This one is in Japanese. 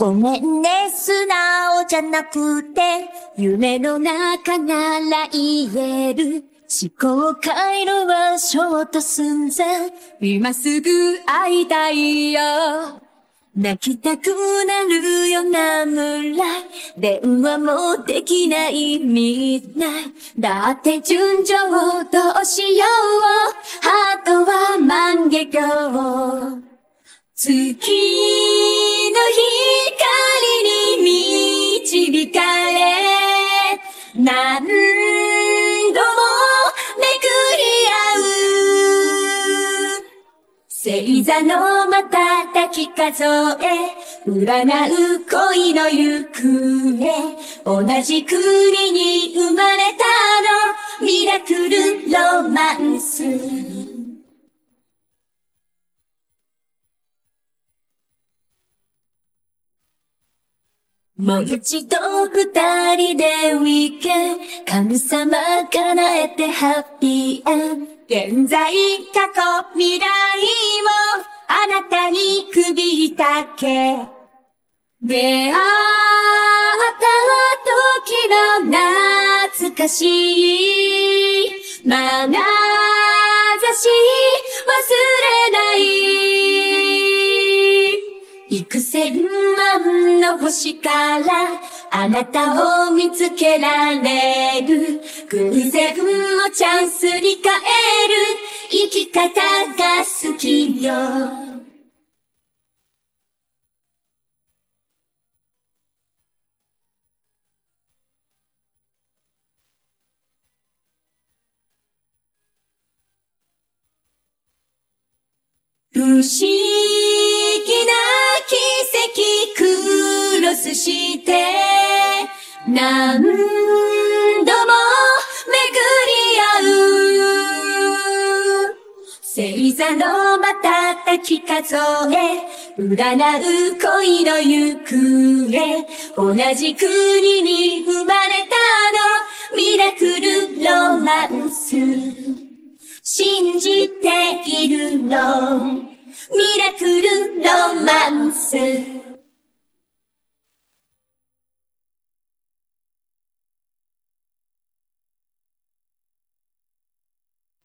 ごめんね、素直じゃなくて、夢の中なら言える。思考回路はショート寸前。今すぐ会いたいよ。泣きたくなるよな村電話もできないみたいだって順調どうしようハートは万華鏡月何度も巡り合う星座の瞬き数え占う恋の行方同じ国に生まれたのミラクルロマンス。もう一度二人でウィーケン神様叶えてハッピーエン現在、過去、未来もあなたに首だけ。出会った時の懐かしい。眼差し忘れない。幾千万の星からあなたを見つけられる偶然をチャンスに変える生き方が好きよ。不思議。して何度も巡り合う。星座の瞬き数え占う恋の行方。同じ国に生まれたの。ミラクルロマンス。信じているの。ミラクルロマンス。